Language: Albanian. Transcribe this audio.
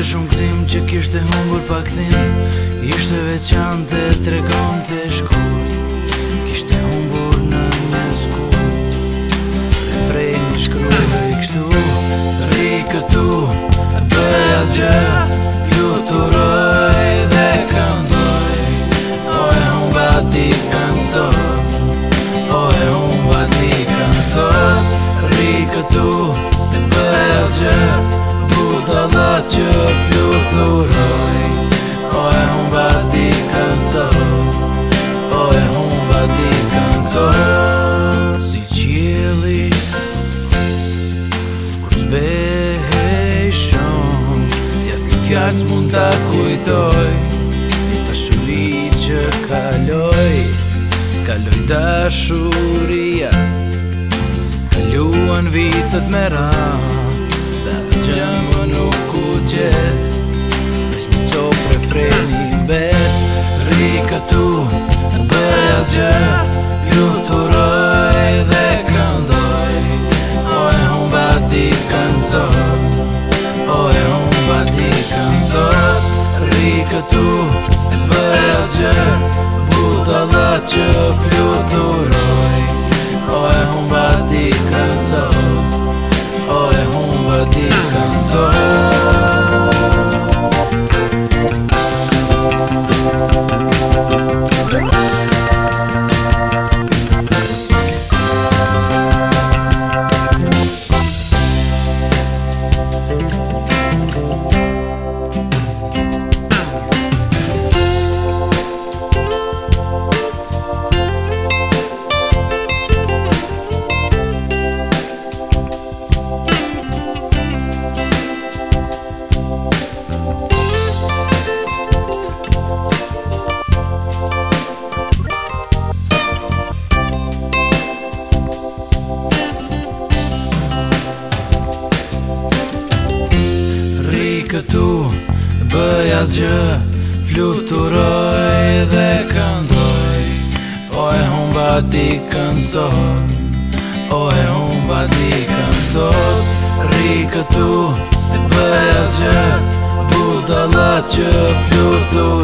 Ishte shumë këtim që kishte humbur pa këtim Ishte veçante të regon të shkur Kishte humbur në në skur E frej në shkrujve i kështu Ri këtu, bëja Fluturoj dhe këndoj O e unë bati kënësor O e unë bati kënësor Ri këtu, bëja gjë që flukuroj O e humba di kanëzor O e humba di kanëzor Si qili Kur shumë Si as një fjarës mund të kujtoj Një të shuri që kaloj Kaloj shuria Kaluan vitët me ra Dhe dhe gjemë nuk que tu këtu bëja asgjë Fluturoj dhe këndoj O e humba dikën sot O e humba dikën sot Ri këtu Bëj du Budala që fluturoj